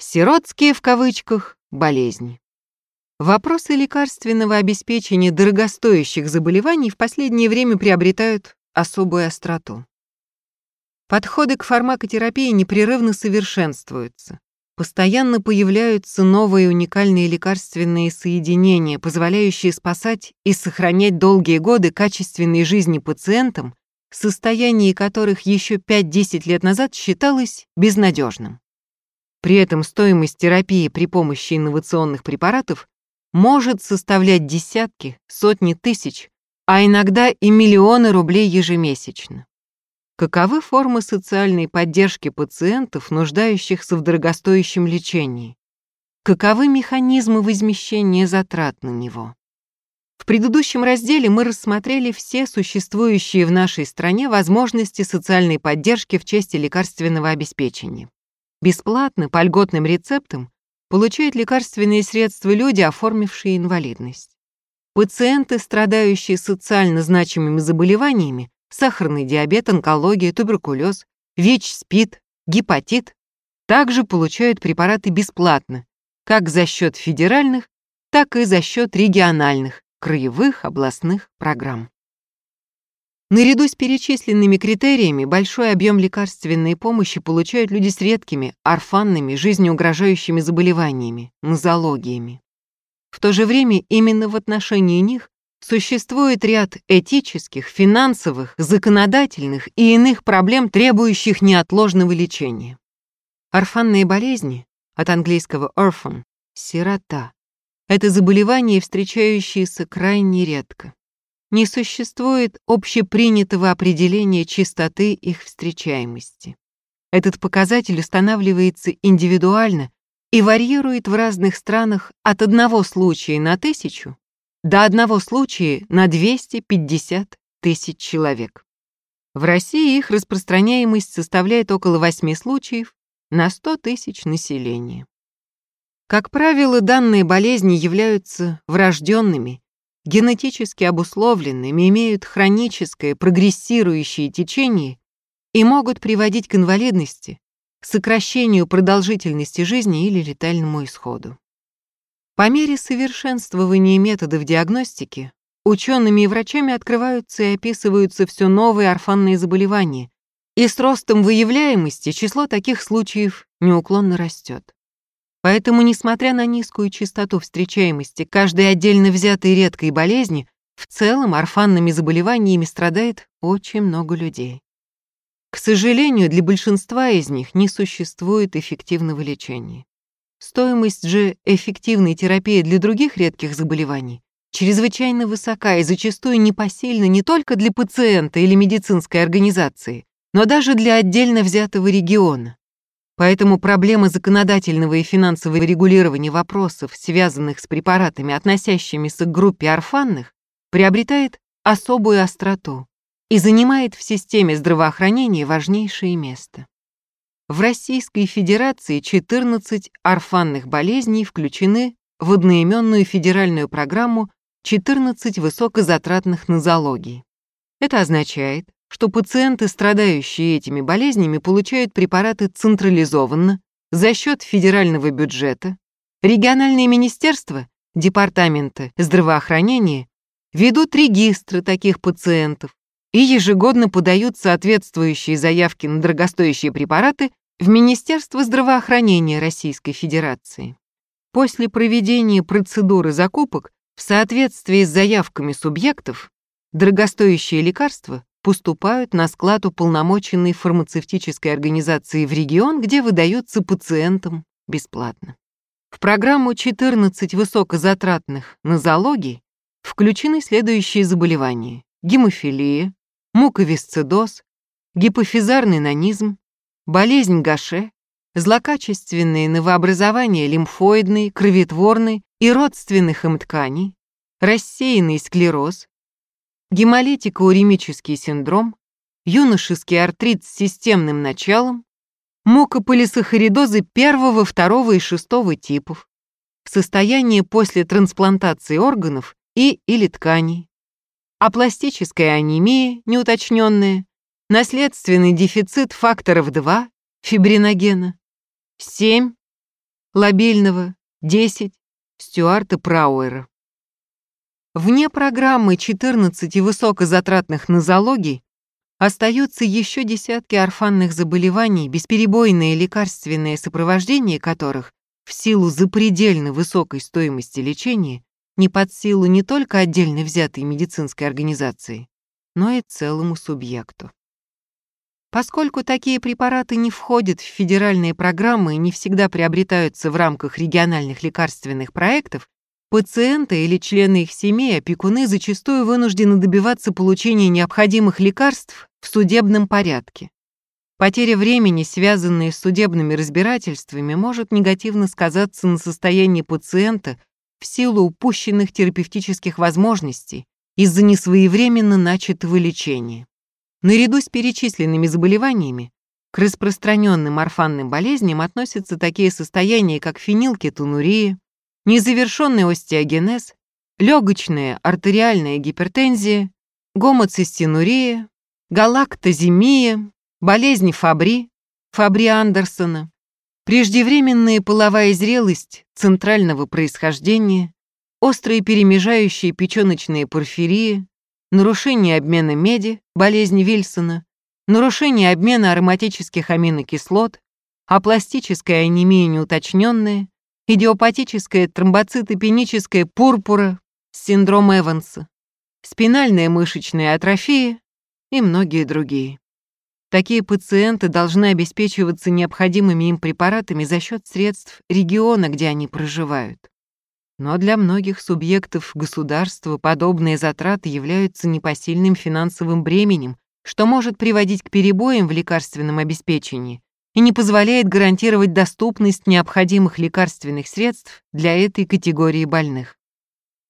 Сиротские в кавычках болезни. Вопросы лекарственного обеспечения дорогостоящих заболеваний в последнее время приобретают особую остроту. Подходы к фармакотерапии непрерывно совершенствуются. Постоянно появляются новые уникальные лекарственные соединения, позволяющие спасать и сохранять долгие годы качественной жизни пациентам, состояние которых еще 5-10 лет назад считалось безнадежным. При этом стоимость терапии при помощи инновационных препаратов может составлять десятки, сотни тысяч, а иногда и миллионы рублей ежемесячно. Каковы формы социальной поддержки пациентов, нуждающихся в дорогостоящем лечении? Каковы механизмы возмещения затрат на него? В предыдущем разделе мы рассмотрели все существующие в нашей стране возможности социальной поддержки в части лекарственного обеспечения. Бесплатно, по льготным рецептам, получают лекарственные средства люди, оформившие инвалидность. Пациенты, страдающие социально значимыми заболеваниями, сахарный диабет, онкология, туберкулез, ВИЧ, СПИД, гепатит, также получают препараты бесплатно, как за счет федеральных, так и за счет региональных, краевых, областных программ. Наряду с перечисленными критериями большой объем лекарственной помощи получают люди с редкими, орфанными, жизнеугрожающими заболеваниями, нозологиями. В то же время именно в отношении них существует ряд этических, финансовых, законодательных и иных проблем, требующих неотложного лечения. Орфанные болезни, от английского orphan, сирота, это заболевания, встречающиеся крайне редко не существует общепринятого определения частоты их встречаемости. Этот показатель устанавливается индивидуально и варьирует в разных странах от одного случая на тысячу до одного случая на 250 тысяч человек. В России их распространяемость составляет около 8 случаев на 100 тысяч населения. Как правило, данные болезни являются врожденными генетически обусловленными, имеют хроническое прогрессирующее течение и могут приводить к инвалидности, сокращению продолжительности жизни или летальному исходу. По мере совершенствования методов диагностики учеными и врачами открываются и описываются все новые орфанные заболевания, и с ростом выявляемости число таких случаев неуклонно растет. Поэтому, несмотря на низкую частоту встречаемости каждой отдельно взятой редкой болезни, в целом орфанными заболеваниями страдает очень много людей. К сожалению, для большинства из них не существует эффективного лечения. Стоимость же эффективной терапии для других редких заболеваний чрезвычайно высока и зачастую непосильна не только для пациента или медицинской организации, но даже для отдельно взятого региона. Поэтому проблема законодательного и финансового регулирования вопросов, связанных с препаратами, относящимися к группе орфанных, приобретает особую остроту и занимает в системе здравоохранения важнейшее место. В Российской Федерации 14 орфанных болезней включены в одноименную федеральную программу 14 высокозатратных нозологий. Это означает, что пациенты, страдающие этими болезнями, получают препараты централизованно, за счет федерального бюджета, региональные министерства, департаменты здравоохранения ведут регистры таких пациентов и ежегодно подают соответствующие заявки на дорогостоящие препараты в Министерство здравоохранения Российской Федерации. После проведения процедуры закупок в соответствии с заявками субъектов дорогостоящие лекарства поступают на склад уполномоченной фармацевтической организации в регион, где выдаются пациентам бесплатно. В программу 14 высокозатратных нозологий включены следующие заболевания. Гемофилия, муковисцидоз, гипофизарный нанизм, болезнь Гаше, злокачественные новообразования лимфоидной, кроветворной и родственных им тканей, рассеянный склероз, гемолитико-уремический синдром, юношеский артрит с системным началом, мукополисахаридозы первого, второго и шестого типов, состояние после трансплантации органов и или тканей, апластическая анемия неуточненная, наследственный дефицит факторов 2, фибриногена, 7, лобильного 10 Стюарта Прауэра. Вне программы 14 высокозатратных нозологий остаются еще десятки орфанных заболеваний, бесперебойное лекарственное сопровождение которых в силу запредельно высокой стоимости лечения не под силу не только отдельно взятой медицинской организации, но и целому субъекту. Поскольку такие препараты не входят в федеральные программы и не всегда приобретаются в рамках региональных лекарственных проектов, пациенты или члены их семей, опекуны зачастую вынуждены добиваться получения необходимых лекарств в судебном порядке. Потеря времени, связанная с судебными разбирательствами, может негативно сказаться на состоянии пациента в силу упущенных терапевтических возможностей из-за несвоевременно начатого лечения. Наряду с перечисленными заболеваниями к распространенным орфанным болезням относятся такие состояния, как фенилкетонурия, незавершенный остеогенез, легочная артериальная гипертензия, гомоцистинурия, галактоземия, болезни Фабри, Фабри Андерсона, преждевременная половая зрелость центрального происхождения, острые перемежающие печёночные порфирии, нарушение обмена меди, болезнь Вильсона, нарушение обмена ароматических аминокислот, апластическая анемия неуточненная, идиопатическая тромбоцитопеническая пурпура, синдром Эванса, спинальная мышечная атрофия и многие другие. Такие пациенты должны обеспечиваться необходимыми им препаратами за счет средств региона, где они проживают. Но для многих субъектов государства подобные затраты являются непосильным финансовым бременем, что может приводить к перебоям в лекарственном обеспечении и не позволяет гарантировать доступность необходимых лекарственных средств для этой категории больных.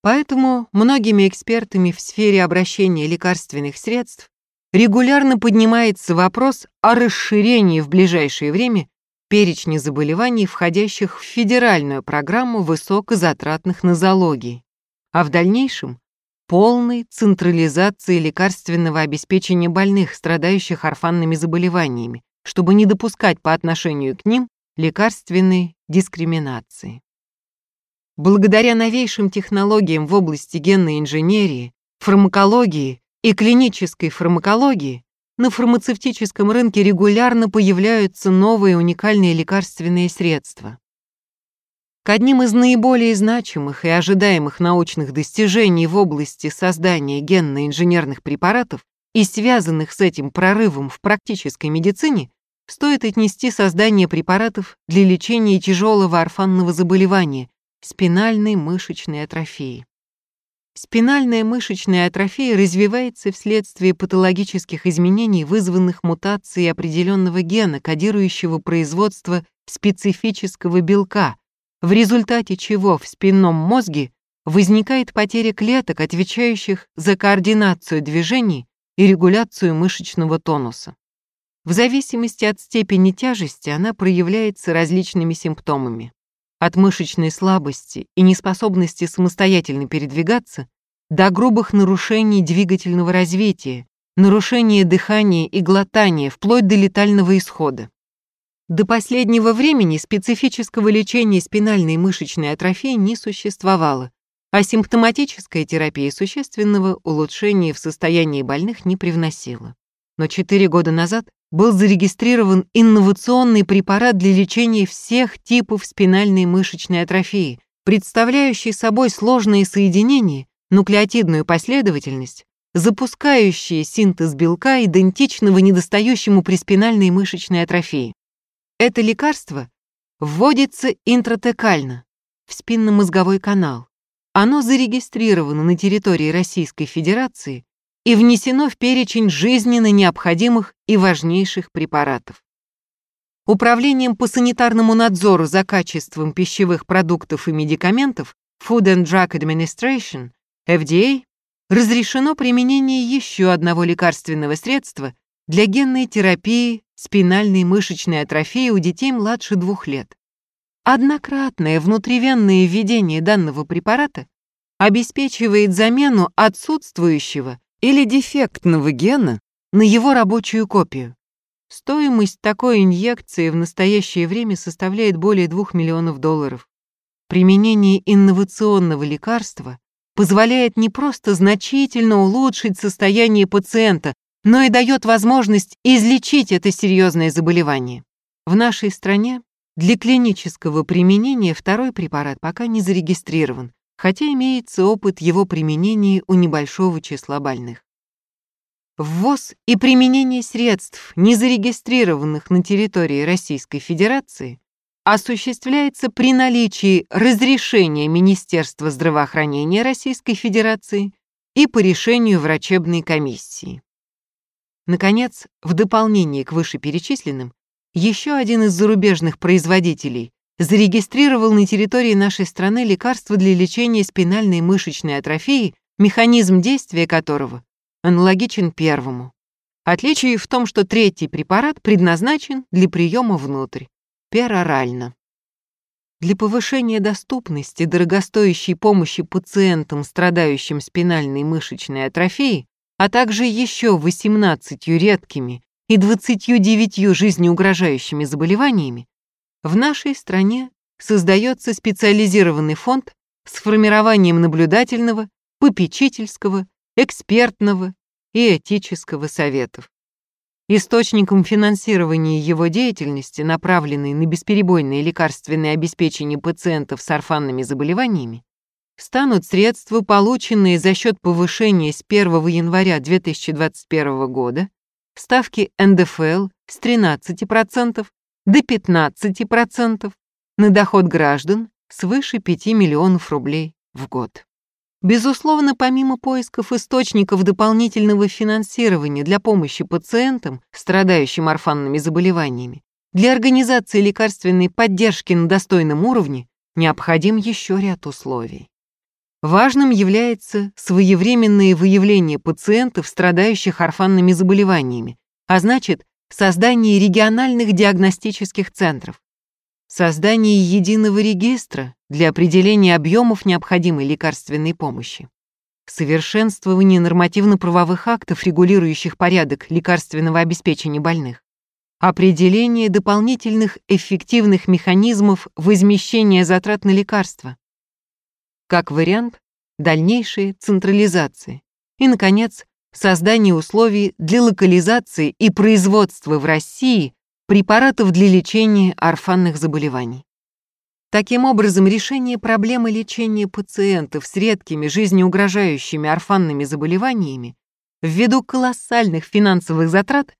Поэтому многими экспертами в сфере обращения лекарственных средств регулярно поднимается вопрос о расширении в ближайшее время перечни заболеваний, входящих в федеральную программу высокозатратных нозологий, а в дальнейшем полной централизации лекарственного обеспечения больных, страдающих орфанными заболеваниями, чтобы не допускать по отношению к ним лекарственной дискриминации. Благодаря новейшим технологиям в области генной инженерии, фармакологии и клинической фармакологии на фармацевтическом рынке регулярно появляются новые уникальные лекарственные средства. К одним из наиболее значимых и ожидаемых научных достижений в области создания генно-инженерных препаратов и связанных с этим прорывом в практической медицине стоит отнести создание препаратов для лечения тяжелого орфанного заболевания – спинальной мышечной атрофии. Спинальная мышечная атрофия развивается вследствие патологических изменений, вызванных мутацией определенного гена, кодирующего производство специфического белка, в результате чего в спинном мозге возникает потеря клеток, отвечающих за координацию движений и регуляцию мышечного тонуса. В зависимости от степени тяжести она проявляется различными симптомами от мышечной слабости и неспособности самостоятельно передвигаться до грубых нарушений двигательного развития, нарушения дыхания и глотания, вплоть до летального исхода. До последнего времени специфического лечения спинальной мышечной атрофии не существовало, а симптоматическая терапия существенного улучшения в состоянии больных не привносила. Но четыре года назад был зарегистрирован инновационный препарат для лечения всех типов спинальной мышечной атрофии, представляющий собой сложные соединения, нуклеотидную последовательность, запускающие синтез белка, идентичного недостающему при спинальной мышечной атрофии. Это лекарство вводится интратекально, в спинномозговой канал. Оно зарегистрировано на территории Российской Федерации и внесено в перечень жизненно необходимых и важнейших препаратов. Управлением по санитарному надзору за качеством пищевых продуктов и медикаментов Food and Drug Administration, FDA, разрешено применение еще одного лекарственного средства для генной терапии спинальной мышечной атрофии у детей младше двух лет. Однократное внутривенное введение данного препарата обеспечивает замену отсутствующего или дефектного гена на его рабочую копию. Стоимость такой инъекции в настоящее время составляет более 2 миллионов долларов. Применение инновационного лекарства позволяет не просто значительно улучшить состояние пациента, но и дает возможность излечить это серьезное заболевание. В нашей стране для клинического применения второй препарат пока не зарегистрирован, хотя имеется опыт его применения у небольшого числа больных. Ввоз и применение средств, не зарегистрированных на территории Российской Федерации, осуществляется при наличии разрешения Министерства здравоохранения Российской Федерации и по решению врачебной комиссии. Наконец, в дополнение к вышеперечисленным, еще один из зарубежных производителей зарегистрировал на территории нашей страны лекарство для лечения спинальной мышечной атрофии, механизм действия которого аналогичен первому. Отличие в том, что третий препарат предназначен для приема внутрь, перорально. Для повышения доступности дорогостоящей помощи пациентам, страдающим спинальной мышечной атрофией, а также еще 18 редкими и 29 жизнеугрожающими заболеваниями, в нашей стране создается специализированный фонд с формированием наблюдательного, попечительского, экспертного и этического советов. Источником финансирования его деятельности, направленной на бесперебойное лекарственное обеспечение пациентов с орфанными заболеваниями, станут средства, полученные за счет повышения с 1 января 2021 года ставки НДФЛ с 13% до 15% на доход граждан свыше 5 миллионов рублей в год. Безусловно, помимо поисков источников дополнительного финансирования для помощи пациентам, страдающим орфанными заболеваниями, для организации лекарственной поддержки на достойном уровне необходим еще ряд условий. Важным является своевременное выявление пациентов, страдающих орфанными заболеваниями, а значит, создание региональных диагностических центров, создание единого регистра для определения объемов необходимой лекарственной помощи, совершенствование нормативно-правовых актов, регулирующих порядок лекарственного обеспечения больных, определение дополнительных эффективных механизмов возмещения затрат на лекарства, как вариант дальнейшей централизации и, наконец, создание условий для локализации и производства в России препаратов для лечения орфанных заболеваний. Таким образом, решение проблемы лечения пациентов с редкими жизнеугрожающими орфанными заболеваниями ввиду колоссальных финансовых затрат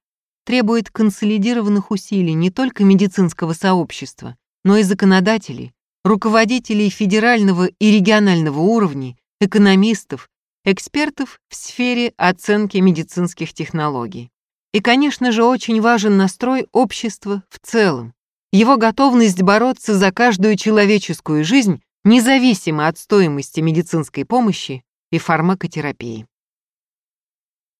требует консолидированных усилий не только медицинского сообщества, но и законодателей, руководителей федерального и регионального уровней, экономистов, экспертов в сфере оценки медицинских технологий. И, конечно же, очень важен настрой общества в целом, его готовность бороться за каждую человеческую жизнь, независимо от стоимости медицинской помощи и фармакотерапии.